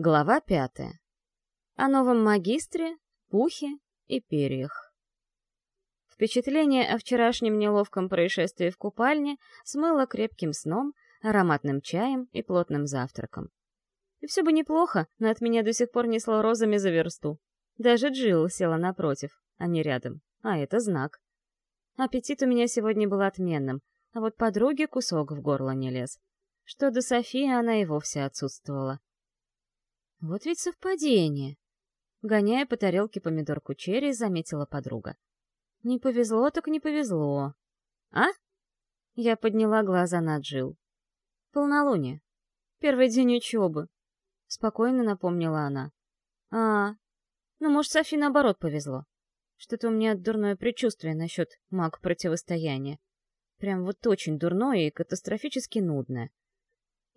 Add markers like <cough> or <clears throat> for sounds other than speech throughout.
Глава пятая. О новом магистре, пухе и перьях. Впечатление о вчерашнем неловком происшествии в купальне смыло крепким сном, ароматным чаем и плотным завтраком. И все бы неплохо, но от меня до сих пор несло розами за версту. Даже Джилл села напротив, а не рядом. А это знак. Аппетит у меня сегодня был отменным, а вот подруге кусок в горло не лез. Что до Софии она и вовсе отсутствовала. Вот ведь совпадение. Гоняя по тарелке помидорку черри, заметила подруга. Не повезло, так не повезло. А? Я подняла глаза на Джил. Полнолуние. Первый день учебы. Спокойно напомнила она. А, ну, может, Софи наоборот повезло. Что-то у меня дурное предчувствие насчет маг противостояния. Прям вот очень дурное и катастрофически нудное.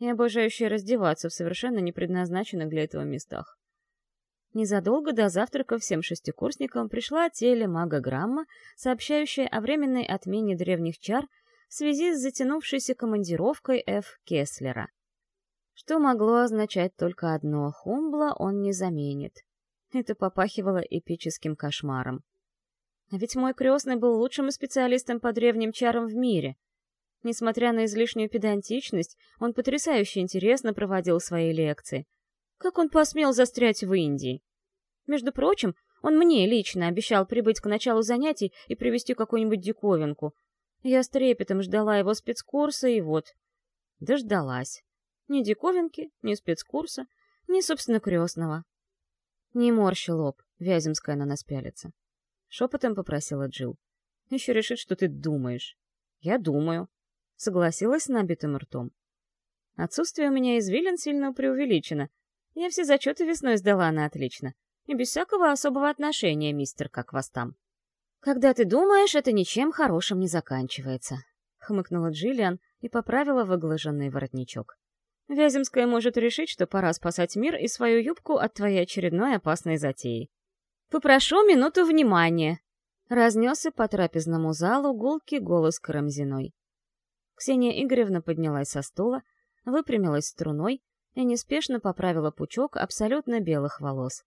И обожающее раздеваться в совершенно не предназначенных для этого местах. Незадолго до завтрака всем шестикурсникам пришла телемагограмма, сообщающая о временной отмене древних чар в связи с затянувшейся командировкой Ф. Кеслера. Что могло означать только одно — Хумбла он не заменит. Это попахивало эпическим кошмаром. А ведь мой крестный был лучшим специалистом по древним чарам в мире. Несмотря на излишнюю педантичность, он потрясающе интересно проводил свои лекции. Как он посмел застрять в Индии? Между прочим, он мне лично обещал прибыть к началу занятий и привезти какую-нибудь диковинку. Я с трепетом ждала его спецкурса, и вот... Дождалась. Ни диковинки, ни спецкурса, ни, собственно, крестного. Не морщи лоб, Вяземская на нас пялится. Шепотом попросила Джил. Еще решит, что ты думаешь. Я думаю. Согласилась с набитым ртом. Отсутствие у меня извилин сильно преувеличено. Я все зачеты весной сдала на отлично. И без всякого особого отношения, мистер, как вас там. Когда ты думаешь, это ничем хорошим не заканчивается. Хмыкнула Джиллиан и поправила выглаженный воротничок. Вяземская может решить, что пора спасать мир и свою юбку от твоей очередной опасной затеи. «Попрошу минуту внимания!» Разнесся по трапезному залу гулкий голос Карамзиной. Ксения Игоревна поднялась со стула, выпрямилась струной и неспешно поправила пучок абсолютно белых волос.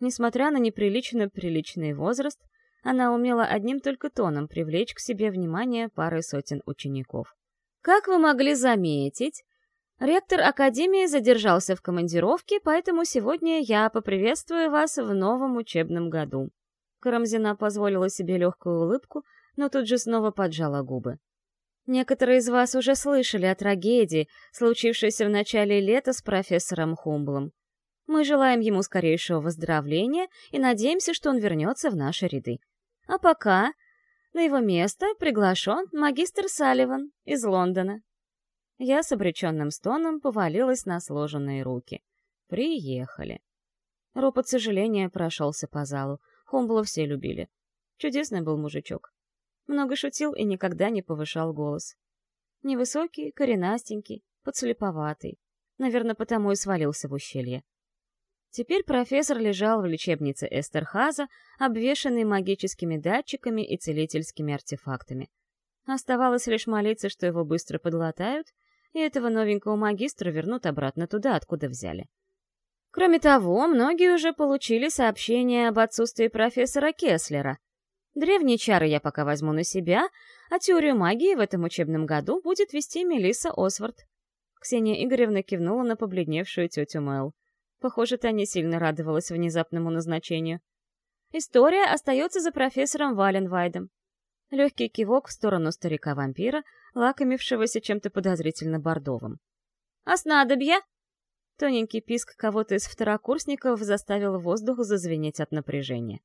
Несмотря на неприлично приличный возраст, она умела одним только тоном привлечь к себе внимание пары сотен учеников. Как вы могли заметить, Ректор Академии задержался в командировке, поэтому сегодня я поприветствую вас в новом учебном году. Карамзина позволила себе легкую улыбку, но тут же снова поджала губы. Некоторые из вас уже слышали о трагедии, случившейся в начале лета с профессором Хумблом. Мы желаем ему скорейшего выздоровления и надеемся, что он вернется в наши ряды. А пока на его место приглашен магистр Салливан из Лондона. Я с обреченным стоном повалилась на сложенные руки. Приехали. Ропот сожаления прошелся по залу. Хумбла все любили. Чудесный был мужичок. Много шутил и никогда не повышал голос. Невысокий, коренастенький, подслеповатый. Наверное, потому и свалился в ущелье. Теперь профессор лежал в лечебнице Эстерхаза, обвешанный магическими датчиками и целительскими артефактами. Оставалось лишь молиться, что его быстро подлатают, и этого новенького магистра вернут обратно туда, откуда взяли. Кроме того, многие уже получили сообщение об отсутствии профессора Кеслера. Древние чары я пока возьму на себя, а теорию магии в этом учебном году будет вести Мелисса Освард. Ксения Игоревна кивнула на побледневшую тетю Мэл. Похоже, та не сильно радовалась внезапному назначению. История остается за профессором Валенвайдом. Легкий кивок в сторону старика-вампира, лакомившегося чем-то подозрительно бордовым. «А снадобья?» Тоненький писк кого-то из второкурсников заставил воздух зазвенеть от напряжения.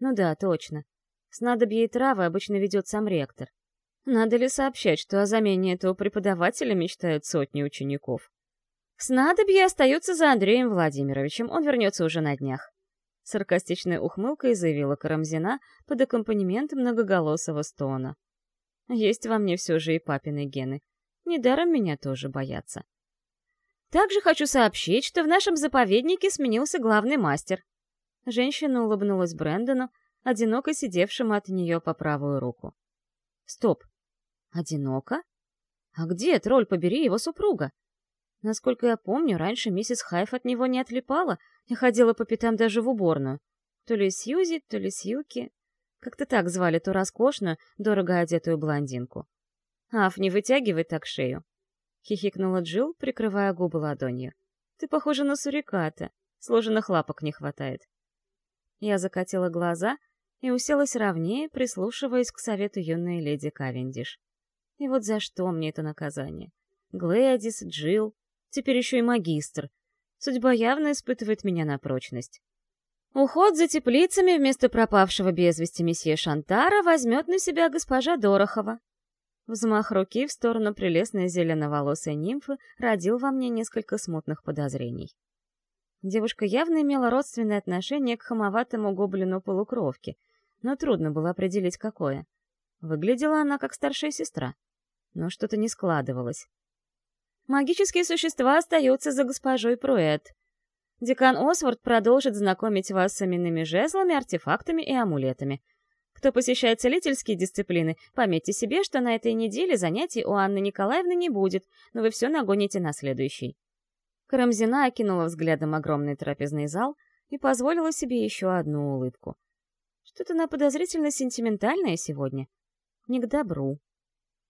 «Ну да, точно. Снадобья и травы обычно ведет сам ректор. Надо ли сообщать, что о замене этого преподавателя мечтают сотни учеников? Снадобья остаются за Андреем Владимировичем, он вернется уже на днях саркастичной ухмылкой заявила Карамзина под аккомпанемент многоголосого стона. Есть во мне все же и папины гены. Недаром меня тоже боятся. Также хочу сообщить, что в нашем заповеднике сменился главный мастер. Женщина улыбнулась Брэндону, одиноко сидевшему от нее по правую руку. Стоп. Одиноко? А где, тролль, побери его супруга? Насколько я помню, раньше миссис Хайф от него не отлипала и ходила по пятам даже в уборную. То ли Сьюзи, то ли Сьюки. Как-то так звали ту роскошную, дорого одетую блондинку. «Аф, не вытягивай так шею!» — хихикнула Джилл, прикрывая губы ладонью. «Ты похожа на суриката. Сложенных лапок не хватает». Я закатила глаза и уселась ровнее, прислушиваясь к совету юной леди Кавендиш. И вот за что мне это наказание? Глэдис, Джилл, теперь еще и магистр. Судьба явно испытывает меня на прочность. Уход за теплицами вместо пропавшего без вести месье Шантара возьмет на себя госпожа Дорохова. Взмах руки в сторону прелестной зеленоволосой нимфы родил во мне несколько смутных подозрений. Девушка явно имела родственное отношение к хамоватому гоблину полукровки, но трудно было определить, какое. Выглядела она как старшая сестра, но что-то не складывалось. Магические существа остаются за госпожой Пруэт. Декан Осворд продолжит знакомить вас с именными жезлами, артефактами и амулетами. Кто посещает целительские дисциплины, пометьте себе, что на этой неделе занятий у Анны Николаевны не будет, но вы все нагоните на следующий. Карамзина окинула взглядом огромный трапезный зал и позволила себе еще одну улыбку. Что-то она подозрительно сентиментальное сегодня. Не к добру.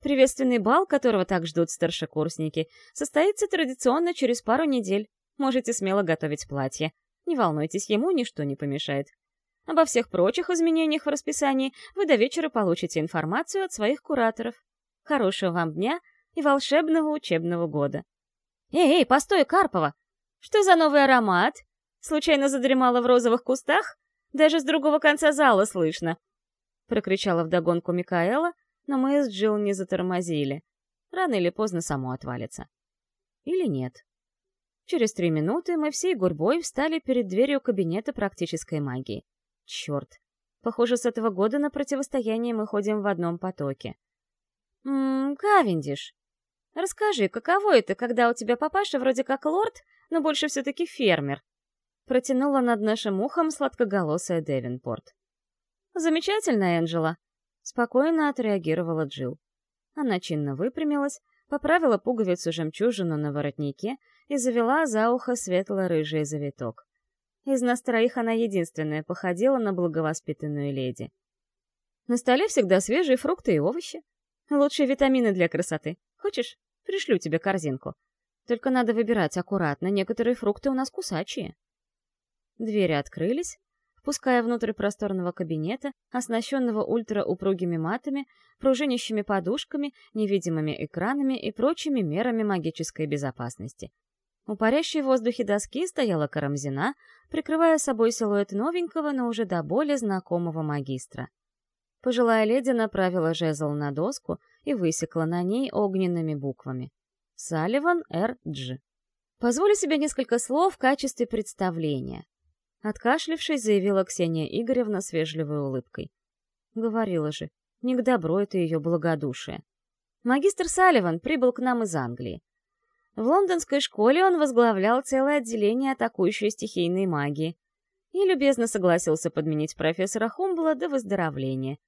Приветственный бал, которого так ждут старшекурсники, состоится традиционно через пару недель. Можете смело готовить платье. Не волнуйтесь, ему ничто не помешает. Обо всех прочих изменениях в расписании вы до вечера получите информацию от своих кураторов. Хорошего вам дня и волшебного учебного года. Эй, эй, постой, Карпова! Что за новый аромат? Случайно задремала в розовых кустах? Даже с другого конца зала слышно. Прокричала вдогонку Микаэла, но мы с Джилл не затормозили. Рано или поздно само отвалится. Или нет. Через три минуты мы всей гурьбой встали перед дверью кабинета практической магии. Черт. Похоже, с этого года на противостояние мы ходим в одном потоке. «Ммм, Кавендиш, расскажи, каково это, когда у тебя папаша вроде как лорд, но больше все-таки фермер?» Протянула над нашим ухом сладкоголосая Девинпорт. «Замечательно, Энджела», Спокойно отреагировала Джил. Она чинно выпрямилась, поправила пуговицу-жемчужину на воротнике и завела за ухо светло-рыжий завиток. Из нас троих она единственная походила на благовоспитанную леди. На столе всегда свежие фрукты и овощи. Лучшие витамины для красоты. Хочешь, пришлю тебе корзинку. Только надо выбирать аккуратно, некоторые фрукты у нас кусачие. Двери открылись, впуская внутрь просторного кабинета, оснащенного ультраупругими матами, пружинящими подушками, невидимыми экранами и прочими мерами магической безопасности. У парящей в воздухе доски стояла Карамзина, прикрывая собой силуэт новенького, но уже до боли знакомого магистра. Пожилая леди направила жезл на доску и высекла на ней огненными буквами. Салливан Р. Дж. Позволю себе несколько слов в качестве представления. Откашлившись, заявила Ксения Игоревна с вежливой улыбкой. Говорила же, не к добру это ее благодушие. Магистр Салливан прибыл к нам из Англии. В лондонской школе он возглавлял целое отделение атакующей стихийной магии и любезно согласился подменить профессора Хумбла до выздоровления.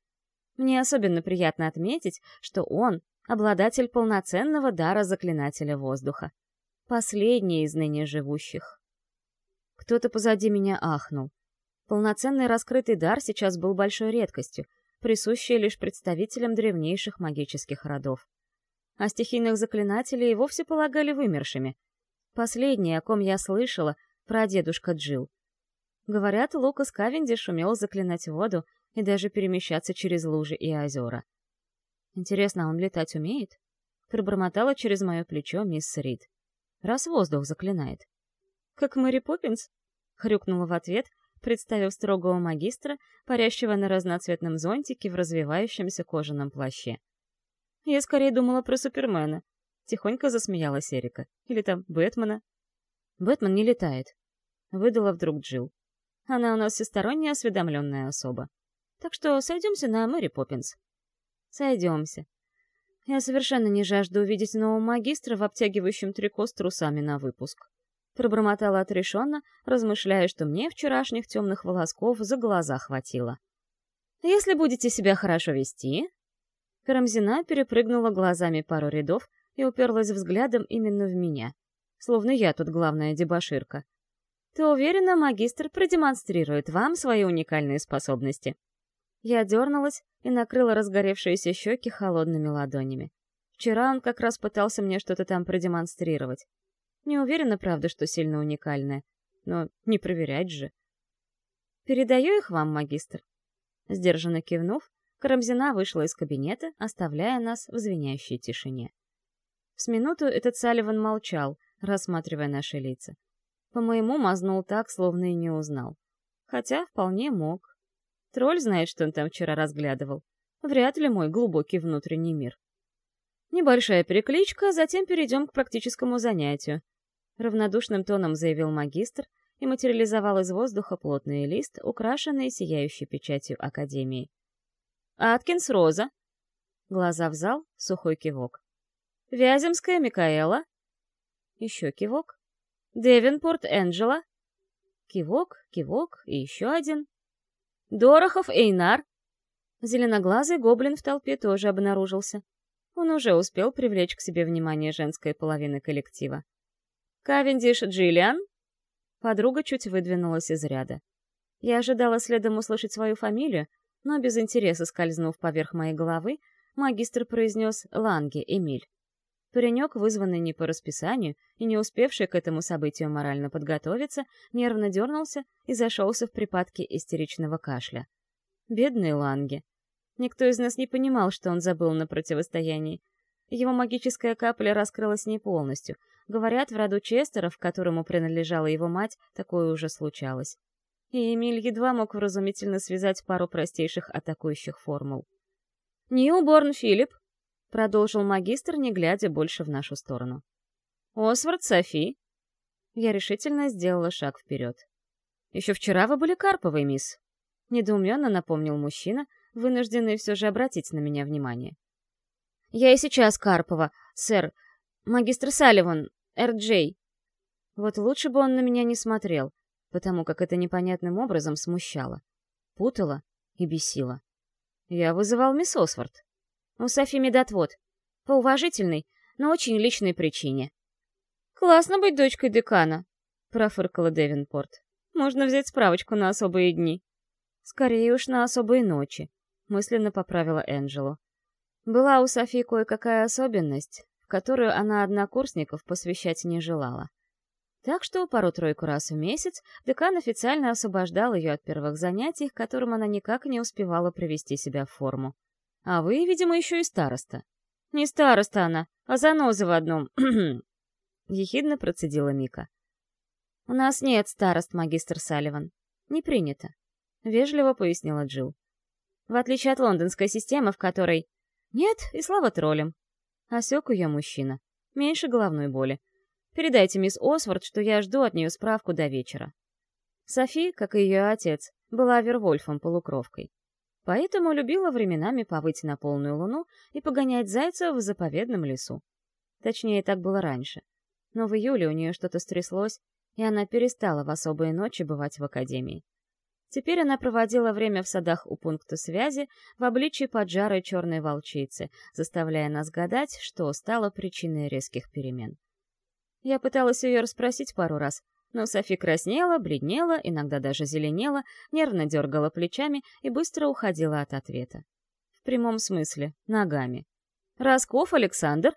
Мне особенно приятно отметить, что он — обладатель полноценного дара заклинателя воздуха. Последний из ныне живущих. Кто-то позади меня ахнул. Полноценный раскрытый дар сейчас был большой редкостью, присущей лишь представителям древнейших магических родов. А стихийных заклинателей и вовсе полагали вымершими. Последнее, о ком я слышала, про дедушка Джил. Говорят, Лукас Кавендиш умел заклинать воду и даже перемещаться через лужи и озера. Интересно, а он летать умеет? Пробормотала через мое плечо мисс Рид. Раз воздух заклинает. «Как Мэри Поппинс?» — хрюкнула в ответ, представив строгого магистра, парящего на разноцветном зонтике в развивающемся кожаном плаще. «Я скорее думала про Супермена», — тихонько засмеялась Эрика. «Или там Бэтмена». «Бэтмен не летает», — выдала вдруг Джилл. «Она у нас всесторонне осведомленная особа. Так что сойдемся на Мэри Поппинс». «Сойдемся», я совершенно не жажду увидеть нового магистра в обтягивающем трико с трусами на выпуск. Пробормотала отрешенно, размышляя, что мне вчерашних темных волосков за глаза хватило. «Если будете себя хорошо вести...» Карамзина перепрыгнула глазами пару рядов и уперлась взглядом именно в меня. словно я тут главная дебоширка, то уверена, магистр продемонстрирует вам свои уникальные способности. Я дернулась и накрыла разгоревшиеся щеки холодными ладонями. Вчера он как раз пытался мне что-то там продемонстрировать. Не уверена, правда, что сильно уникальное, но не проверять же. «Передаю их вам, магистр». Сдержанно кивнув, Карамзина вышла из кабинета, оставляя нас в звенящей тишине. С минуту этот Салливан молчал, рассматривая наши лица. По-моему, мазнул так, словно и не узнал. Хотя вполне мог. Тролль знает, что он там вчера разглядывал. Вряд ли мой глубокий внутренний мир. Небольшая перекличка, затем перейдем к практическому занятию. Равнодушным тоном заявил магистр и материализовал из воздуха плотный лист, украшенный сияющей печатью Академии. «Аткинс Роза». Глаза в зал, сухой кивок. «Вяземская Микаэла». Еще кивок. «Девинпорт Энджела». Кивок, кивок и еще один. «Дорохов Эйнар». Зеленоглазый гоблин в толпе тоже обнаружился. Он уже успел привлечь к себе внимание женской половины коллектива. «Кавендиш Джиллиан?» Подруга чуть выдвинулась из ряда. Я ожидала следом услышать свою фамилию, но без интереса скользнув поверх моей головы, магистр произнес «Ланге, Эмиль». Паренек, вызванный не по расписанию и не успевший к этому событию морально подготовиться, нервно дернулся и зашелся в припадке истеричного кашля. Бедный Ланге. Никто из нас не понимал, что он забыл на противостоянии. Его магическая капля раскрылась не полностью. Говорят, в роду Честеров, которому принадлежала его мать, такое уже случалось. И Эмиль едва мог вразумительно связать пару простейших атакующих формул. «Ньюборн Филипп», — продолжил магистр, не глядя больше в нашу сторону. «Освард Софи». Я решительно сделала шаг вперед. «Еще вчера вы были Карповой, мисс», — недоуменно напомнил мужчина, вынужденный все же обратить на меня внимание. Я и сейчас Карпова, сэр. Магистр Салливан, Эр-Джей. Вот лучше бы он на меня не смотрел, потому как это непонятным образом смущало, путало и бесило. Я вызывал мисс Осфорд. У Софи медотвод. По уважительной, но очень личной причине. «Классно быть дочкой декана», — профыркала Девинпорт. «Можно взять справочку на особые дни». «Скорее уж на особые ночи», — мысленно поправила Энджело. Была у Софи кое-какая особенность, в которую она однокурсников посвящать не желала. Так что пару-тройку раз в месяц декан официально освобождал ее от первых занятий, к которым она никак не успевала привести себя в форму. А вы, видимо, еще и староста. Не староста она, а заноза в одном. <clears throat> Ехидно процедила Мика. «У нас нет старост, магистр Салливан. Не принято», — вежливо пояснила Джилл. «В отличие от лондонской системы, в которой «Нет, и слава троллям!» Осек ее мужчина. Меньше головной боли. Передайте мисс Освард, что я жду от нее справку до вечера. Софи, как и ее отец, была Вервольфом-полукровкой. Поэтому любила временами повыть на полную луну и погонять зайцев в заповедном лесу. Точнее, так было раньше. Но в июле у нее что-то стряслось, и она перестала в особые ночи бывать в академии. Теперь она проводила время в садах у пункта связи в обличии поджарой черной волчицы, заставляя нас гадать, что стало причиной резких перемен. Я пыталась ее расспросить пару раз, но Софи краснела, бледнела, иногда даже зеленела, нервно дергала плечами и быстро уходила от ответа. В прямом смысле, ногами. «Росков Александр?»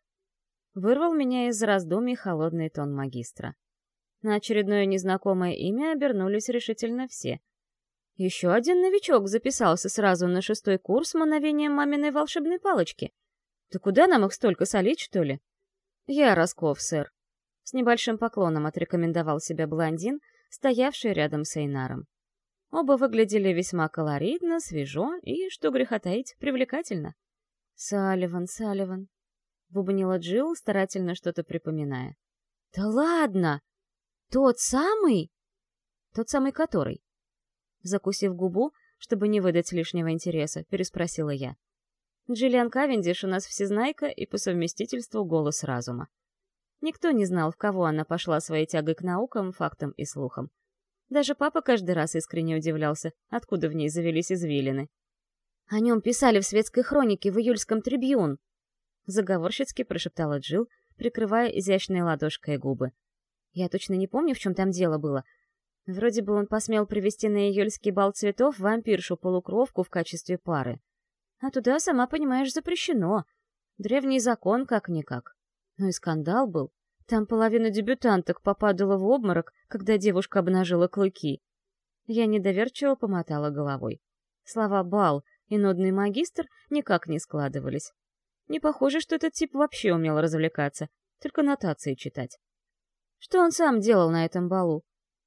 Вырвал меня из раздумий холодный тон магистра. На очередное незнакомое имя обернулись решительно все — еще один новичок записался сразу на шестой курс мановением маминой волшебной палочки. Да куда нам их столько солить, что ли? Я Росков, сэр. С небольшим поклоном отрекомендовал себя блондин, стоявший рядом с Эйнаром. Оба выглядели весьма колоритно, свежо и, что греха таить, привлекательно. «Салливан, Салливан», — бубнила Джилл, старательно что-то припоминая. «Да ладно! Тот самый?» «Тот самый который?» Закусив губу, чтобы не выдать лишнего интереса, переспросила я. Джиллиан Кавендиш у нас всезнайка и по совместительству голос разума. Никто не знал, в кого она пошла своей тягой к наукам, фактам и слухам. Даже папа каждый раз искренне удивлялся, откуда в ней завелись извилины. «О нем писали в светской хронике в июльском трибюн!» Заговорщицки прошептала Джилл, прикрывая изящной ладошкой губы. Я точно не помню, в чем там дело было. Вроде бы он посмел привести на июльский бал цветов вампиршу-полукровку в качестве пары. А туда, сама понимаешь, запрещено. Древний закон как-никак. Ну и скандал был. Там половина дебютанток попадала в обморок, когда девушка обнажила клыки. Я недоверчиво помотала головой. Слова «бал» и «нодный магистр» никак не складывались. Не похоже, что этот тип вообще умел развлекаться, только нотации читать. Что он сам делал на этом балу?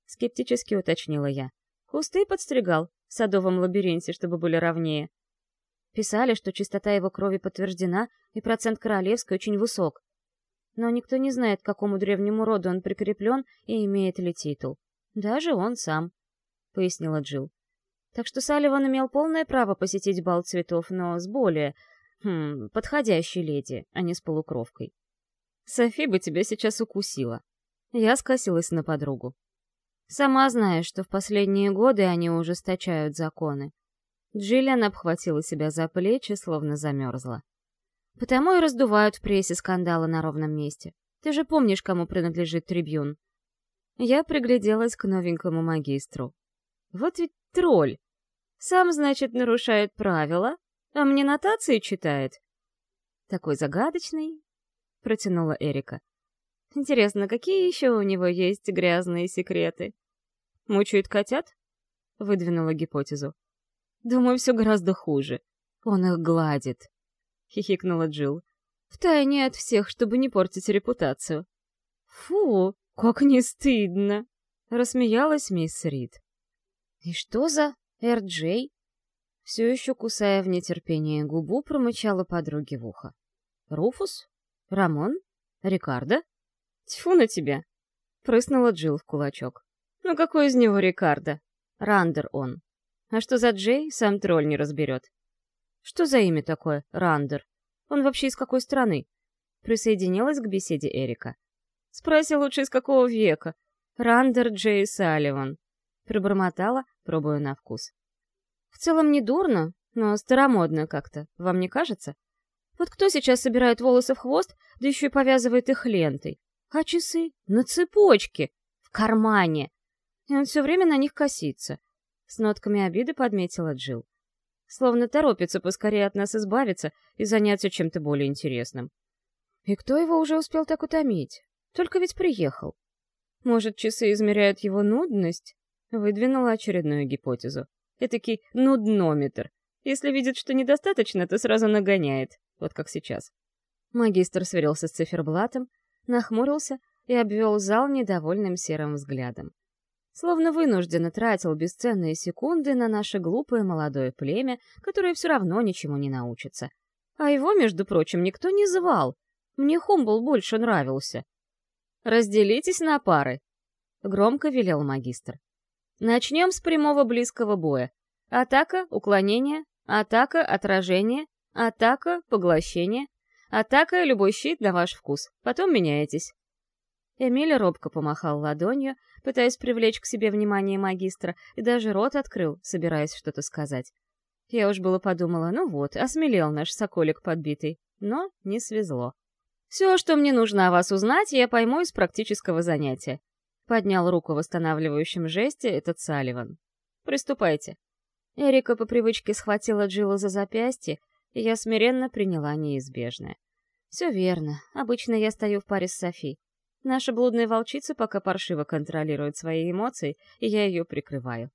Скептически уточнила я. Кусты подстригал в садовом лабиринте, чтобы были ровнее. Писали, что чистота его крови подтверждена, и процент королевской очень высок. Но никто не знает, к какому древнему роду он прикреплен и имеет ли титул. Даже он сам, — пояснила Джилл. Так что Салливан имел полное право посетить бал цветов, но с более, хм, подходящей леди, а не с полукровкой. Софи бы тебя сейчас укусила. Я скосилась на подругу. Сама знаешь, что в последние годы они ужесточают законы. Джиллиан обхватила себя за плечи, словно замерзла. Потому и раздувают в прессе скандалы на ровном месте. Ты же помнишь, кому принадлежит трибюн. Я пригляделась к новенькому магистру. Вот ведь тролль. Сам, значит, нарушает правила, а мне нотации читает. Такой загадочный, протянула Эрика. Интересно, какие еще у него есть грязные секреты? Мучает котят? Выдвинула гипотезу. Думаю, все гораздо хуже. Он их гладит. Хихикнула Джилл. Втайне от всех, чтобы не портить репутацию. Фу, как не стыдно! Рассмеялась мисс Рид. И что за Эр-Джей? Все еще кусая в нетерпении губу, промычала подруге в ухо. Руфус? Рамон? Рикардо? Тьфу на тебя! Прыснула Джилл в кулачок. Ну какой из него Рикардо? Рандер он. А что за Джей, сам тролль не разберет. Что за имя такое, Рандер? Он вообще из какой страны? Присоединилась к беседе Эрика. Спроси лучше, из какого века. Рандер Джей Салливан. Пробормотала, пробуя на вкус. В целом не дурно, но старомодно как-то, вам не кажется? Вот кто сейчас собирает волосы в хвост, да еще и повязывает их лентой? А часы? На цепочке! В кармане! И он все время на них косится. С нотками обиды подметила Джил. Словно торопится поскорее от нас избавиться и заняться чем-то более интересным. И кто его уже успел так утомить? Только ведь приехал. Может, часы измеряют его нудность? Выдвинула очередную гипотезу. Этакий нуднометр. Если видит, что недостаточно, то сразу нагоняет. Вот как сейчас. Магистр сверился с циферблатом, нахмурился и обвел зал недовольным серым взглядом. Словно вынужденно тратил бесценные секунды на наше глупое молодое племя, которое все равно ничему не научится. А его, между прочим, никто не звал. Мне Хумбл больше нравился. «Разделитесь на пары», — громко велел магистр. «Начнем с прямого близкого боя. Атака, уклонение, атака, отражение, атака, поглощение, Атака — любой щит на ваш вкус. Потом меняетесь». Эмиль робко помахал ладонью, пытаясь привлечь к себе внимание магистра, и даже рот открыл, собираясь что-то сказать. Я уж было подумала, ну вот, осмелел наш соколик подбитый. Но не свезло. «Все, что мне нужно о вас узнать, я пойму из практического занятия», — поднял руку в восстанавливающем жесте этот Салливан. «Приступайте». Эрика по привычке схватила Джилла за запястье, я смиренно приняла неизбежное. Все верно. Обычно я стою в паре с Софи. Наша блудная волчица пока паршиво контролирует свои эмоции, и я ее прикрываю.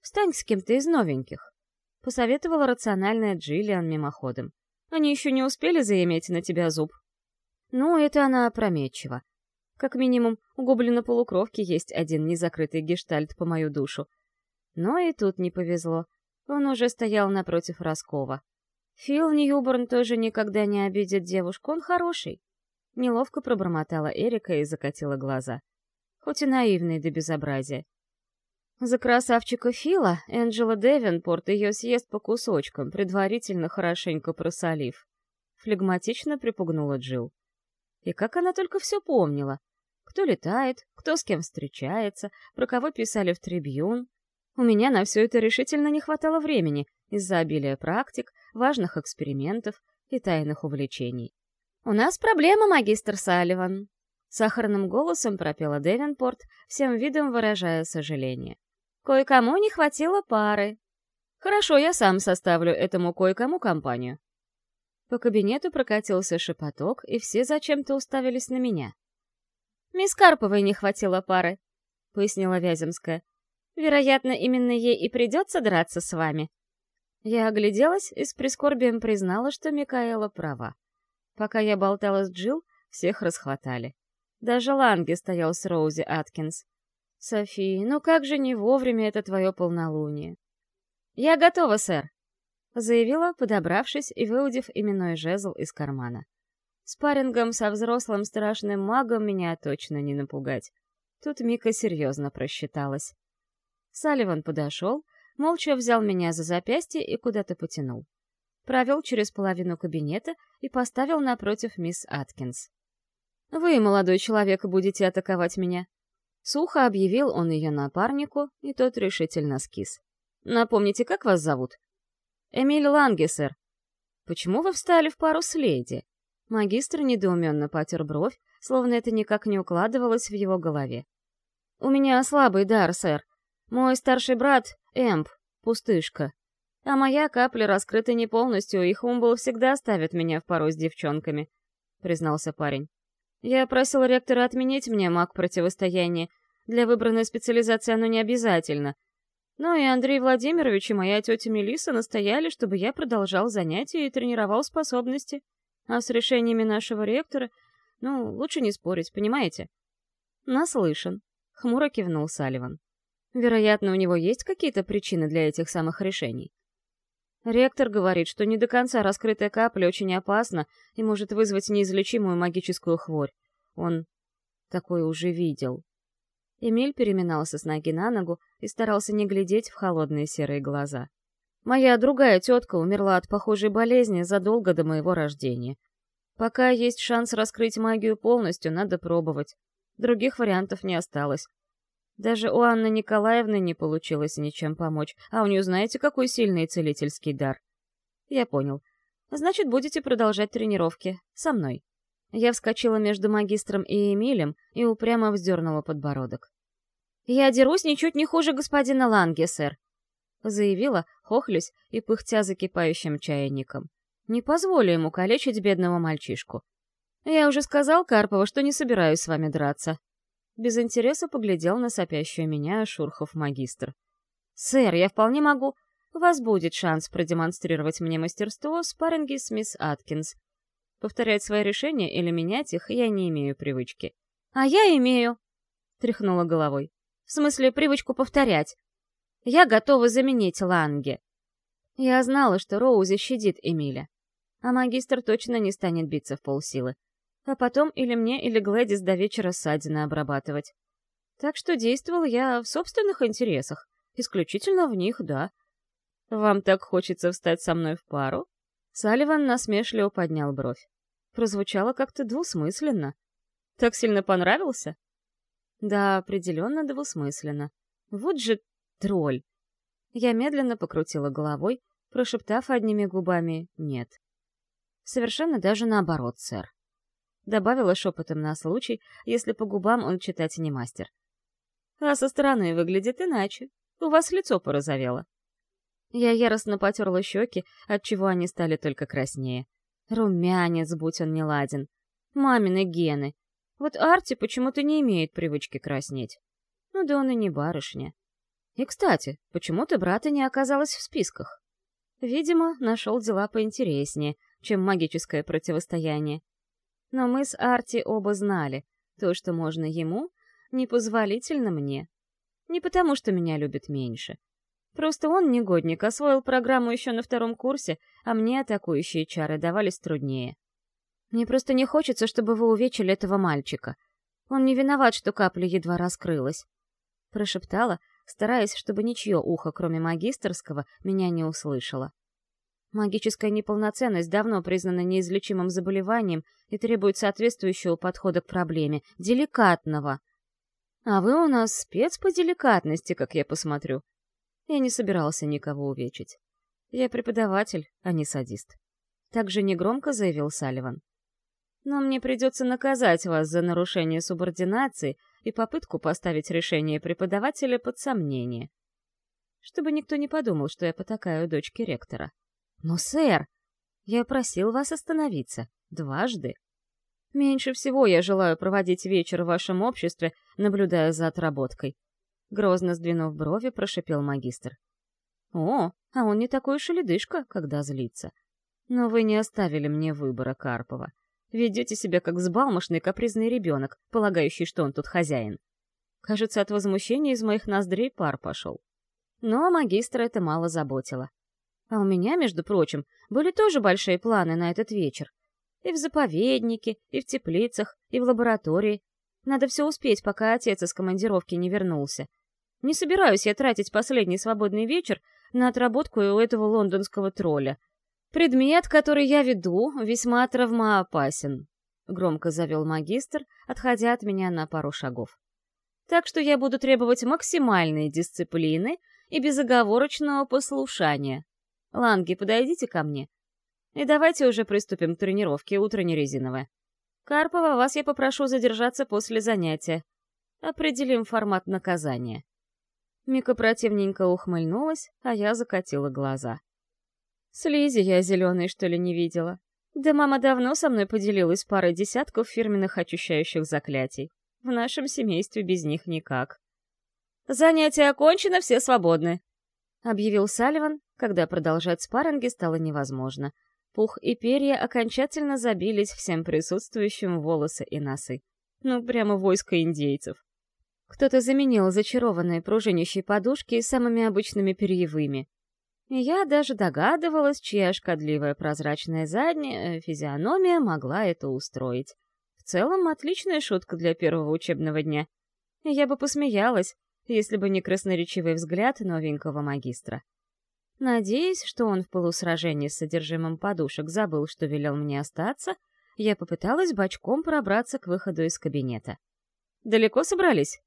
«Встань с кем-то из новеньких», — посоветовала рациональная Джиллиан мимоходом. «Они еще не успели заиметь на тебя зуб». Ну, это она опрометчива. Как минимум, у гоблина-полукровки есть один незакрытый гештальт по мою душу. Но и тут не повезло. Он уже стоял напротив Роскова. Фил Ньюборн тоже никогда не обидит девушку, он хороший. Неловко пробормотала Эрика и закатила глаза. Хоть и наивный до безобразия. За красавчика Фила Энджела Девинпорт ее съест по кусочкам, предварительно хорошенько просолив. Флегматично припугнула Джилл. И как она только все помнила. Кто летает, кто с кем встречается, про кого писали в трибюн. У меня на все это решительно не хватало времени из-за обилия практик, важных экспериментов и тайных увлечений. «У нас проблема, магистр Салливан», Сахарным голосом пропела Девинпорт, всем видом выражая сожаление. Кое-кому не хватило пары. Хорошо, я сам составлю этому кое-кому компанию. По кабинету прокатился шепоток, и все зачем-то уставились на меня. «Мисс Карповой не хватило пары», — пояснила Вяземская. «Вероятно, именно ей и придется драться с вами». Я огляделась и с прискорбием признала, что Микаэла права. Пока я болтала с Джилл, всех расхватали. Даже Ланге стоял с Роузи Аткинс. «Софи, ну как же не вовремя это твое полнолуние?» «Я готова, сэр», — заявила, подобравшись и выудив именной жезл из кармана. Спаррингом со взрослым страшным магом меня точно не напугать. Тут Мика серьезно просчиталась. Салливан подошел, молча взял меня за запястье и куда-то потянул. Провел через половину кабинета и поставил напротив мисс Аткинс. «Вы, молодой человек, будете атаковать меня». Сухо объявил он ее напарнику, и тот решительно скис. «Напомните, как вас зовут?» «Эмиль Ланге, сэр». «Почему вы встали в пару с леди?» Магистр недоуменно потер бровь, словно это никак не укладывалось в его голове. «У меня слабый дар, сэр. Мой старший брат — Эмп, пустышка. А моя капля раскрыта не полностью, и Хумбл всегда ставит меня в пару с девчонками», — признался парень. «Я просил ректора отменить мне маг противостояния. Для выбранной специализации оно не обязательно. Но и Андрей Владимирович и моя тетя Мелиса настояли, чтобы я продолжал занятия и тренировал способности. А с решениями нашего ректора, ну, лучше не спорить, понимаете?» «Наслышан», — хмуро кивнул Салливан. Вероятно, у него есть какие-то причины для этих самых решений. Ректор говорит, что не до конца раскрытая капля очень опасна и может вызвать неизлечимую магическую хворь. Он такое уже видел. Эмиль переминался с ноги на ногу и старался не глядеть в холодные серые глаза. Моя другая тетка умерла от похожей болезни задолго до моего рождения. Пока есть шанс раскрыть магию полностью, надо пробовать. Других вариантов не осталось. Даже у Анны Николаевны не получилось ничем помочь, а у нее знаете, какой сильный целительский дар. Я понял. Значит, будете продолжать тренировки. Со мной. Я вскочила между магистром и Эмилем и упрямо вздернула подбородок. «Я дерусь ничуть не хуже господина Ланге, сэр», — заявила, хохлюсь и пыхтя закипающим чайником. «Не позволю ему калечить бедного мальчишку. Я уже сказал Карпову, что не собираюсь с вами драться без интереса поглядел на сопящую меня Шурхов-магистр. «Сэр, я вполне могу. У вас будет шанс продемонстрировать мне мастерство в спарринге с мисс Аткинс. Повторять свои решения или менять их я не имею привычки». «А я имею», — тряхнула головой. «В смысле, привычку повторять. Я готова заменить Ланге». Я знала, что Роузи щадит Эмиля. А магистр точно не станет биться в полсилы а потом или мне, или Глэдис до вечера ссадины обрабатывать. Так что действовал я в собственных интересах, исключительно в них, да. «Вам так хочется встать со мной в пару?» Салливан насмешливо поднял бровь. Прозвучало как-то двусмысленно. «Так сильно понравился?» «Да, определенно двусмысленно. Вот же тролль!» Я медленно покрутила головой, прошептав одними губами «нет». Совершенно даже наоборот, сэр добавила шепотом на случай, если по губам он читать не мастер. «А со стороны выглядит иначе. У вас лицо порозовело». Я яростно потерла щеки, отчего они стали только краснее. Румянец, будь он не ладен. Мамины гены. Вот Арти почему-то не имеет привычки краснеть. Ну да он и не барышня. И, кстати, почему-то брата не оказалось в списках. Видимо, нашел дела поинтереснее, чем магическое противостояние. Но мы с Арти оба знали, то, что можно ему, непозволительно мне. Не потому, что меня любят меньше. Просто он, негодник, освоил программу еще на втором курсе, а мне атакующие чары давались труднее. Мне просто не хочется, чтобы вы увечили этого мальчика. Он не виноват, что капля едва раскрылась. Прошептала, стараясь, чтобы ничье ухо, кроме магистрского, меня не услышало. Магическая неполноценность давно признана неизлечимым заболеванием и требует соответствующего подхода к проблеме, деликатного. А вы у нас спец по деликатности, как я посмотрю. Я не собирался никого увечить. Я преподаватель, а не садист. Так же негромко заявил Салливан. Но мне придется наказать вас за нарушение субординации и попытку поставить решение преподавателя под сомнение. Чтобы никто не подумал, что я потакаю дочке ректора. Но, сэр, я просил вас остановиться. Дважды. Меньше всего я желаю проводить вечер в вашем обществе, наблюдая за отработкой. Грозно сдвинув брови, прошипел магистр. О, а он не такой уж ледышка, когда злится. Но вы не оставили мне выбора, Карпова. Ведете себя как взбалмошный капризный ребенок, полагающий, что он тут хозяин. Кажется, от возмущения из моих ноздрей пар пошел. Но магистра это мало заботило. А у меня, между прочим, были тоже большие планы на этот вечер. И в заповеднике, и в теплицах, и в лаборатории. Надо все успеть, пока отец из командировки не вернулся. Не собираюсь я тратить последний свободный вечер на отработку у этого лондонского тролля. Предмет, который я веду, весьма травмоопасен. Громко завел магистр, отходя от меня на пару шагов. Так что я буду требовать максимальной дисциплины и безоговорочного послушания. Ланги, подойдите ко мне. И давайте уже приступим к тренировке, утро не резиновое. Карпова, вас я попрошу задержаться после занятия. Определим формат наказания. Мика противненько ухмыльнулась, а я закатила глаза. Слизи я зеленой, что ли, не видела. Да мама давно со мной поделилась парой десятков фирменных очищающих заклятий. В нашем семействе без них никак. «Занятие окончено, все свободны», — объявил Салливан, когда продолжать спарринги стало невозможно. Пух и перья окончательно забились всем присутствующим волосы и носы. Ну, прямо войско индейцев. Кто-то заменил зачарованные пружинящие подушки самыми обычными перьевыми. Я даже догадывалась, чья шкодливая прозрачная задняя э, физиономия могла это устроить. В целом, отличная шутка для первого учебного дня. Я бы посмеялась, если бы не красноречивый взгляд новенького магистра. Надеясь, что он в полусражении с содержимым подушек забыл, что велел мне остаться, я попыталась бочком пробраться к выходу из кабинета. «Далеко собрались?»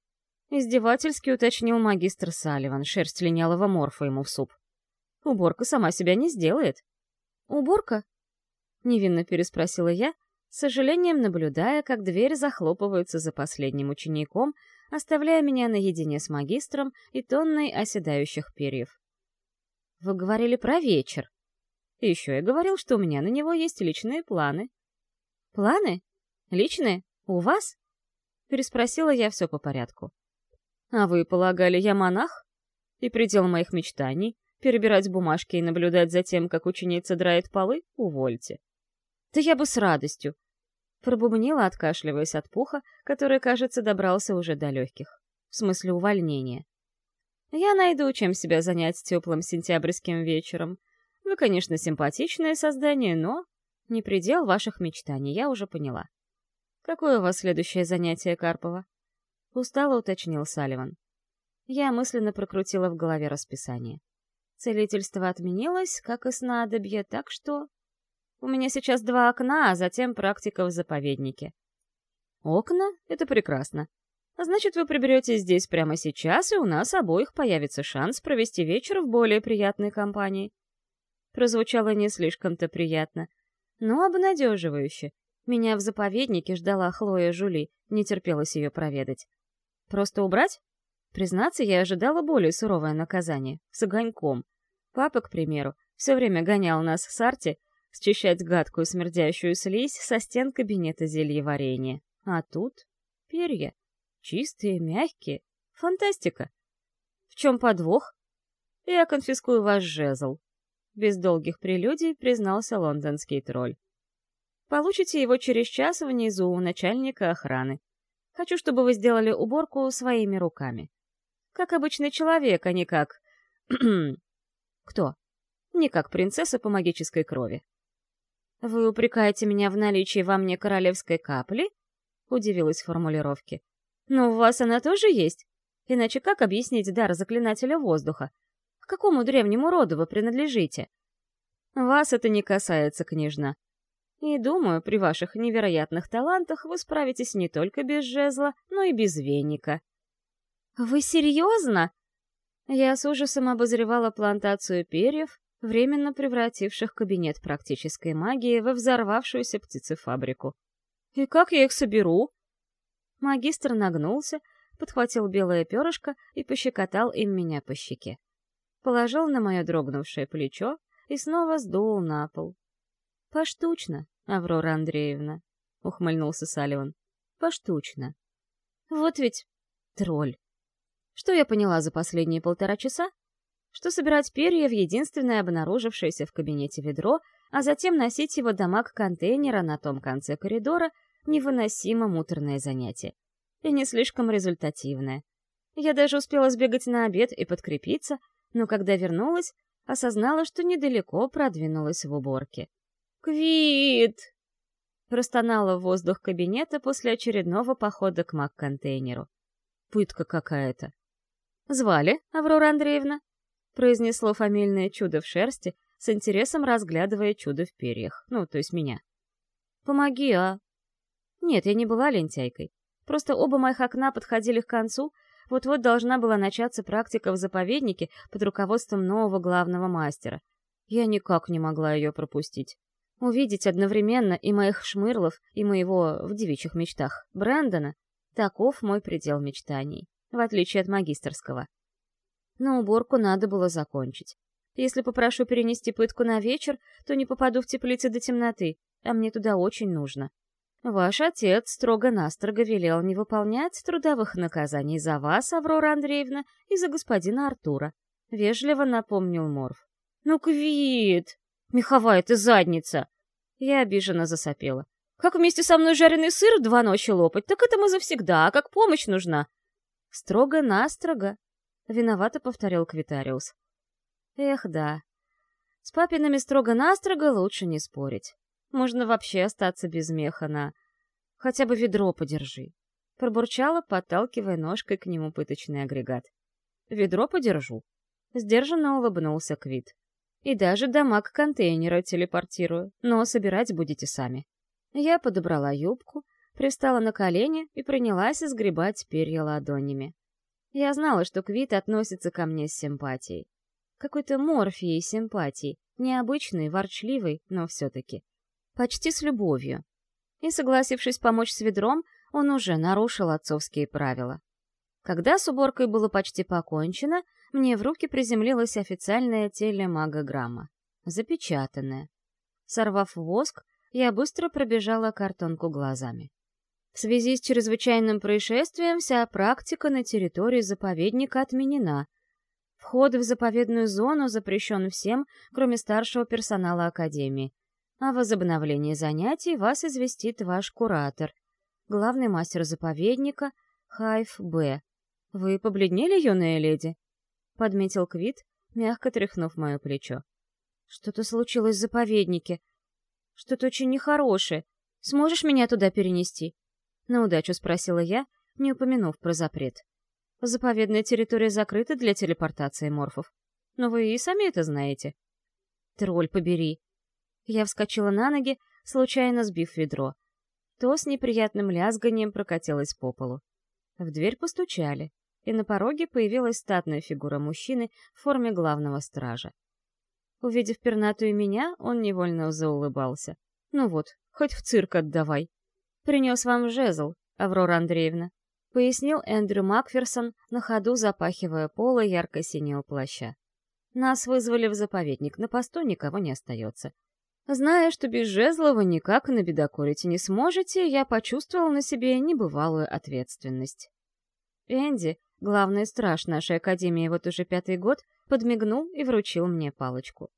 Издевательски уточнил магистр Салливан, шерсть линялого морфа ему в суп. «Уборка сама себя не сделает». «Уборка?» — невинно переспросила я, с сожалением наблюдая, как дверь захлопывается за последним учеником, оставляя меня наедине с магистром и тонной оседающих перьев. Вы говорили про вечер. Еще я говорил, что у меня на него есть личные планы. Планы? Личные? У вас? Переспросила я все по порядку. А вы полагали, я монах? И предел моих мечтаний — перебирать бумажки и наблюдать за тем, как ученица драет полы? Увольте. Да я бы с радостью. Пробубнила, откашливаясь от пуха, который, кажется, добрался уже до легких. В смысле увольнения. Я найду, чем себя занять теплым сентябрьским вечером. Вы, конечно, симпатичное создание, но... Не предел ваших мечтаний, я уже поняла. Какое у вас следующее занятие, Карпова? Устало уточнил Салливан. Я мысленно прокрутила в голове расписание. Целительство отменилось, как и снадобье, так что... У меня сейчас два окна, а затем практика в заповеднике. Окна — это прекрасно. Значит, вы приберетесь здесь прямо сейчас, и у нас обоих появится шанс провести вечер в более приятной компании. Прозвучало не слишком-то приятно, но обнадеживающе. Меня в заповеднике ждала Хлоя Жули, не терпелось ее проведать. Просто убрать? Признаться, я ожидала более суровое наказание, с огоньком. Папа, к примеру, все время гонял нас с Арти счищать гадкую смердящую слизь со стен кабинета зельеварения. А тут перья. Чистые, мягкие. Фантастика. В чем подвох? Я конфискую ваш жезл. Без долгих прелюдий признался лондонский тролль. Получите его через час внизу у начальника охраны. Хочу, чтобы вы сделали уборку своими руками. Как обычный человек, а не как... <clears throat> Кто? Не как принцесса по магической крови. «Вы упрекаете меня в наличии во мне королевской капли?» — удивилась формулировке. Но у вас она тоже есть? Иначе как объяснить дар заклинателя воздуха? К какому древнему роду вы принадлежите? Вас это не касается, княжна. И думаю, при ваших невероятных талантах вы справитесь не только без жезла, но и без веника. Вы серьезно? Я с ужасом обозревала плантацию перьев, временно превративших кабинет практической магии во взорвавшуюся птицефабрику. «И как я их соберу?» Магистр нагнулся, подхватил белое перышко и пощекотал им меня по щеке. Положил на мое дрогнувшее плечо и снова сдул на пол. «Поштучно, Аврора Андреевна», — ухмыльнулся Салливан. «Поштучно. Вот ведь тролль. Что я поняла за последние полтора часа? Что собирать перья в единственное обнаружившееся в кабинете ведро, а затем носить его до маг-контейнера на том конце коридора — невыносимо муторное занятие. И не слишком результативное. Я даже успела сбегать на обед и подкрепиться, но когда вернулась, осознала, что недалеко продвинулась в уборке. «Квит!» Простонала в воздух кабинета после очередного похода к маг-контейнеру. Пытка какая-то. «Звали, Аврора Андреевна?» Произнесло фамильное чудо в шерсти, с интересом разглядывая чудо в перьях. Ну, то есть меня. «Помоги, а!» Нет, я не была лентяйкой. Просто оба моих окна подходили к концу, вот-вот должна была начаться практика в заповеднике под руководством нового главного мастера. Я никак не могла ее пропустить. Увидеть одновременно и моих шмырлов, и моего, в девичьих мечтах, Брэндона — таков мой предел мечтаний, в отличие от магистерского. Но уборку надо было закончить. Если попрошу перенести пытку на вечер, то не попаду в теплицы до темноты, а мне туда очень нужно. Ваш отец строго-настрого велел не выполнять трудовых наказаний за вас, Аврора Андреевна, и за господина Артура. Вежливо напомнил Морф. «Ну, Квит! Меховая ты задница!» Я обиженно засопела. «Как вместе со мной жареный сыр два ночи лопать, так это мы завсегда, а как помощь нужна!» «Строго-настрого!» — виновато повторил Квитариус. «Эх, да. С папиными строго-настрого лучше не спорить. Можно вообще остаться без меха на... Хотя бы ведро подержи. Пробурчала, подталкивая ножкой к нему пыточный агрегат. Ведро подержу. Сдержанно улыбнулся Квит. И даже до маг-контейнера телепортирую, но собирать будете сами. Я подобрала юбку, пристала на колени и принялась сгребать перья ладонями. Я знала, что Квит относится ко мне с симпатией. Какой-то морфией симпатии, необычной, ворчливой, но все-таки почти с любовью. И, согласившись помочь с ведром, он уже нарушил отцовские правила. Когда с уборкой было почти покончено, мне в руки приземлилась официальная телемагограмма. Запечатанная. Сорвав воск, я быстро пробежала картонку глазами. В связи с чрезвычайным происшествием вся практика на территории заповедника отменена. Вход в заповедную зону запрещен всем, кроме старшего персонала Академии. О возобновлении занятий вас известит ваш куратор, главный мастер заповедника Хайф Б. Вы побледнели, юная леди? Подметил Квит, мягко тряхнув мое плечо. Что-то случилось в заповеднике. Что-то очень нехорошее. Сможешь меня туда перенести? На удачу спросила я, не упомянув про запрет. Заповедная территория закрыта для телепортации морфов. Но вы и сами это знаете. Тролль побери, я вскочила на ноги, случайно сбив ведро. То с неприятным лязганием прокатилось по полу. В дверь постучали, и на пороге появилась статная фигура мужчины в форме главного стража. Увидев пернатую меня, он невольно заулыбался. «Ну вот, хоть в цирк отдавай. Принес вам жезл, Аврора Андреевна», — пояснил Эндрю Макферсон, на ходу запахивая поло ярко-синего плаща. «Нас вызвали в заповедник, на посту никого не остается. Зная, что без жезла вы никак набедокурить не сможете, я почувствовал на себе небывалую ответственность. Энди, главный страж нашей академии вот уже пятый год, подмигнул и вручил мне палочку.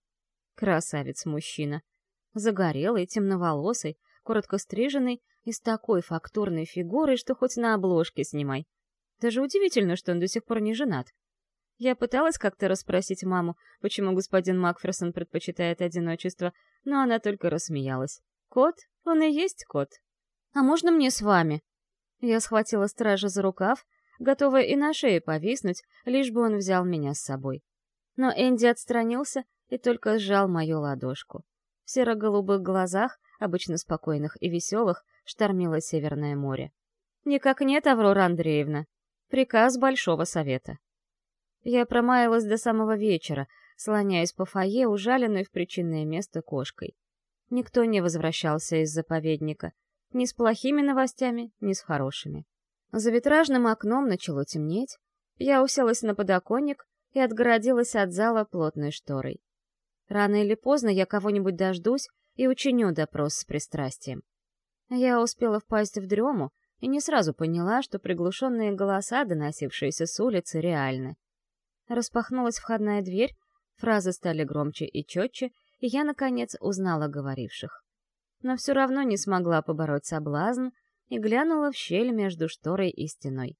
Красавец-мужчина. Загорелый, темноволосый, коротко стриженный и с такой фактурной фигурой, что хоть на обложке снимай. Даже удивительно, что он до сих пор не женат. Я пыталась как-то расспросить маму, почему господин Макферсон предпочитает одиночество, но она только рассмеялась. «Кот? Он и есть кот. А можно мне с вами?» Я схватила стража за рукав, готовая и на шее повиснуть, лишь бы он взял меня с собой. Но Энди отстранился и только сжал мою ладошку. В серо-голубых глазах, обычно спокойных и веселых, штормило Северное море. «Никак нет, Аврора Андреевна. Приказ Большого Совета». Я промаялась до самого вечера, слоняясь по фойе, ужаленной в причинное место кошкой. Никто не возвращался из заповедника. Ни с плохими новостями, ни с хорошими. За витражным окном начало темнеть. Я уселась на подоконник и отгородилась от зала плотной шторой. Рано или поздно я кого-нибудь дождусь и учиню допрос с пристрастием. Я успела впасть в дрему и не сразу поняла, что приглушенные голоса, доносившиеся с улицы, реальны. Распахнулась входная дверь, фразы стали громче и четче, и я, наконец, узнала говоривших. Но все равно не смогла побороть соблазн и глянула в щель между шторой и стеной.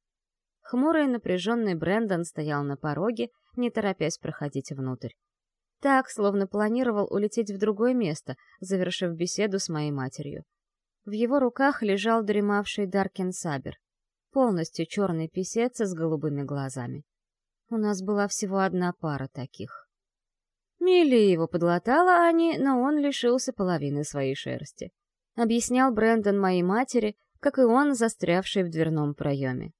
Хмурый и напряженный Брэндон стоял на пороге, не торопясь проходить внутрь. Так, словно планировал улететь в другое место, завершив беседу с моей матерью. В его руках лежал дремавший Даркин Сабер, полностью черный писец с голубыми глазами. У нас была всего одна пара таких. Милли его подлатала Ани, но он лишился половины своей шерсти. Объяснял Брэндон моей матери, как и он, застрявший в дверном проеме.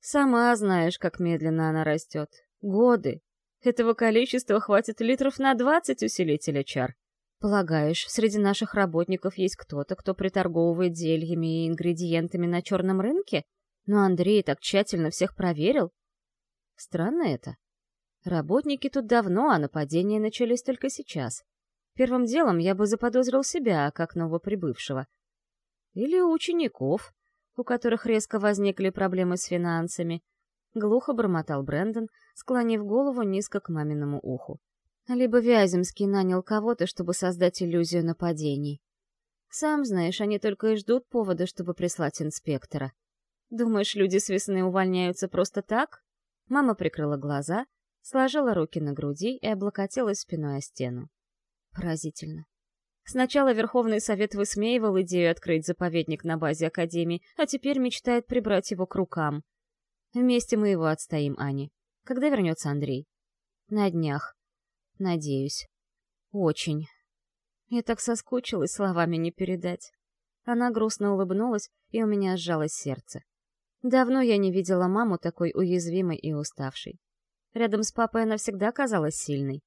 Сама знаешь, как медленно она растет. Годы. Этого количества хватит литров на двадцать усилителя чар. Полагаешь, среди наших работников есть кто-то, кто приторговывает зельями и ингредиентами на черном рынке? Но Андрей так тщательно всех проверил. Странно это. Работники тут давно, а нападения начались только сейчас. Первым делом я бы заподозрил себя, как новоприбывшего. Или учеников, у которых резко возникли проблемы с финансами. Глухо бормотал Брэндон, склонив голову низко к маминому уху. Либо Вяземский нанял кого-то, чтобы создать иллюзию нападений. Сам знаешь, они только и ждут повода, чтобы прислать инспектора. Думаешь, люди с весны увольняются просто так? Мама прикрыла глаза, сложила руки на груди и облокотилась спиной о стену. Поразительно. Сначала Верховный Совет высмеивал идею открыть заповедник на базе Академии, а теперь мечтает прибрать его к рукам. Вместе мы его отстоим, Ани. Когда вернется Андрей? На днях. Надеюсь. Очень. Я так соскучилась, словами не передать. Она грустно улыбнулась, и у меня сжалось сердце. Давно я не видела маму такой уязвимой и уставшей. Рядом с папой она всегда казалась сильной.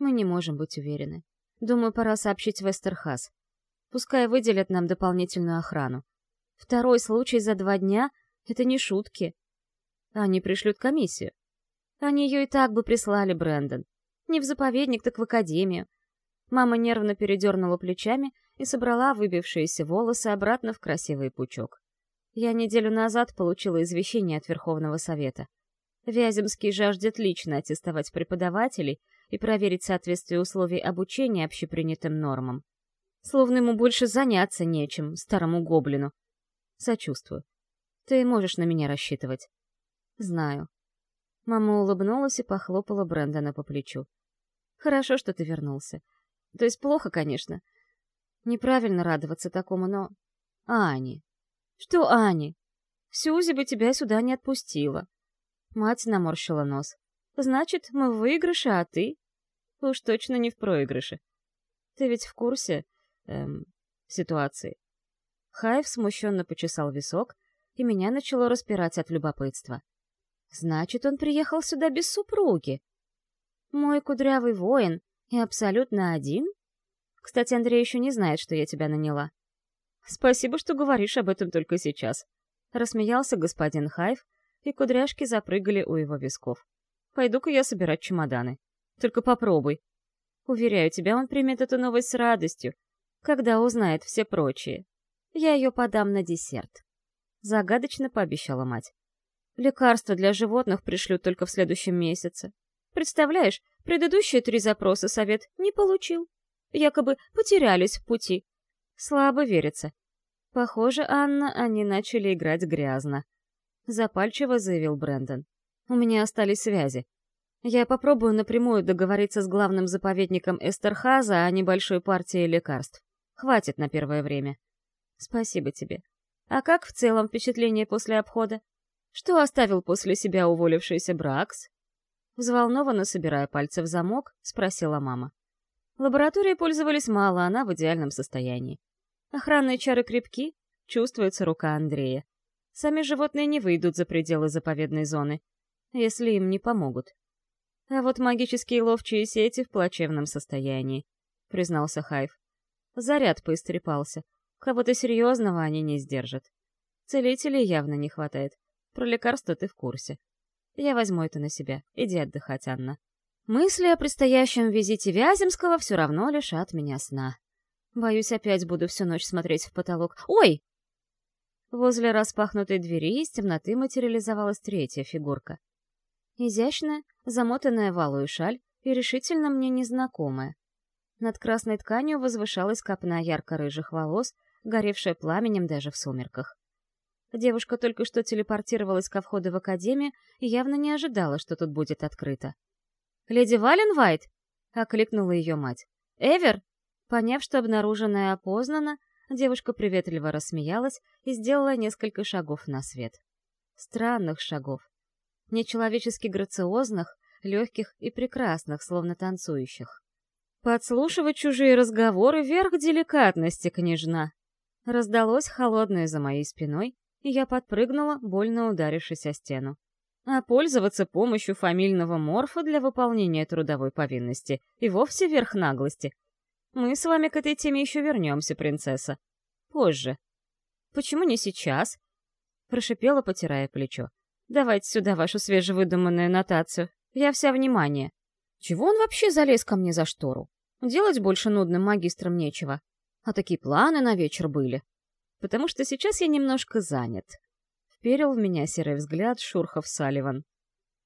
Мы не можем быть уверены. Думаю, пора сообщить Вестерхас. Пускай выделят нам дополнительную охрану. Второй случай за два дня — это не шутки. Они пришлют комиссию. Они ее и так бы прислали, Брэндон. Не в заповедник, так в академию. Мама нервно передернула плечами и собрала выбившиеся волосы обратно в красивый пучок. Я неделю назад получила извещение от Верховного Совета. Вяземский жаждет лично аттестовать преподавателей и проверить соответствие условий обучения общепринятым нормам. Словно ему больше заняться нечем, старому гоблину. Сочувствую. Ты можешь на меня рассчитывать. Знаю. Мама улыбнулась и похлопала Брэндона по плечу. Хорошо, что ты вернулся. То есть плохо, конечно. Неправильно радоваться такому, но... Ани. Что Ани? Сюзи бы тебя сюда не отпустила. Мать наморщила нос. Значит, мы в выигрыше, а ты? Уж точно не в проигрыше. Ты ведь в курсе, эм, ситуации. Хайв смущенно почесал висок, и меня начало распирать от любопытства. Значит, он приехал сюда без супруги. Мой кудрявый воин и абсолютно один? Кстати, Андрей еще не знает, что я тебя наняла. Спасибо, что говоришь об этом только сейчас. Рассмеялся господин Хайв, и кудряшки запрыгали у его висков. Пойду-ка я собирать чемоданы. Только попробуй. Уверяю тебя, он примет эту новость с радостью, когда узнает все прочие. Я ее подам на десерт. Загадочно пообещала мать. Лекарства для животных пришлют только в следующем месяце. Представляешь, предыдущие три запроса совет не получил. Якобы потерялись в пути. Слабо верится. Похоже, Анна, они начали играть грязно. Запальчиво заявил Брэндон. У меня остались связи. Я попробую напрямую договориться с главным заповедником Эстерхаза о небольшой партии лекарств. Хватит на первое время. Спасибо тебе. А как в целом впечатление после обхода? Что оставил после себя уволившийся Бракс? Взволнованно собирая пальцы в замок, спросила мама. Лаборатории пользовались мало, она в идеальном состоянии. Охранные чары крепки, чувствуется рука Андрея. Сами животные не выйдут за пределы заповедной зоны, если им не помогут. А вот магические ловчие сети в плачевном состоянии, признался Хайв. Заряд поистрепался. Кого-то серьезного они не сдержат. Целителей явно не хватает. Про лекарства ты в курсе. Я возьму это на себя. Иди отдыхать, Анна. Мысли о предстоящем визите Вяземского все равно лишат меня сна. Боюсь, опять буду всю ночь смотреть в потолок. Ой! Возле распахнутой двери из темноты материализовалась третья фигурка. Изящная, замотанная в алую шаль и решительно мне незнакомая. Над красной тканью возвышалась копна ярко-рыжих волос, горевшая пламенем даже в сумерках. Девушка только что телепортировалась ко входу в академию и явно не ожидала, что тут будет открыто. «Леди Валенвайт!» — окликнула ее мать. «Эвер!» Поняв, что обнаруженное опознано, девушка приветливо рассмеялась и сделала несколько шагов на свет. Странных шагов. Нечеловечески грациозных, легких и прекрасных, словно танцующих. «Подслушивать чужие разговоры — верх деликатности, княжна!» Раздалось холодное за моей спиной, и я подпрыгнула, больно ударившись о стену. А пользоваться помощью фамильного морфа для выполнения трудовой повинности и вовсе верх наглости. Мы с вами к этой теме еще вернемся, принцесса. Позже. Почему не сейчас? Прошипела, потирая плечо. Давайте сюда вашу свежевыдуманную нотацию. Я вся внимание. Чего он вообще залез ко мне за штору? Делать больше нудным магистром нечего. А такие планы на вечер были. Потому что сейчас я немножко занят вперил в меня серый взгляд Шурхов Салливан.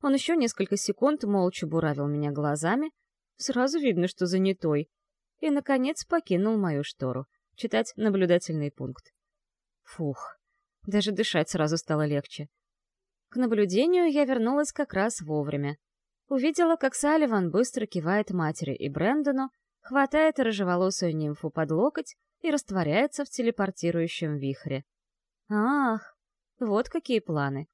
Он еще несколько секунд молча буравил меня глазами, сразу видно, что занятой, и, наконец, покинул мою штору, читать наблюдательный пункт. Фух, даже дышать сразу стало легче. К наблюдению я вернулась как раз вовремя. Увидела, как Салливан быстро кивает матери и Брэндону, хватает рыжеволосую нимфу под локоть и растворяется в телепортирующем вихре. Ах, вот какие планы.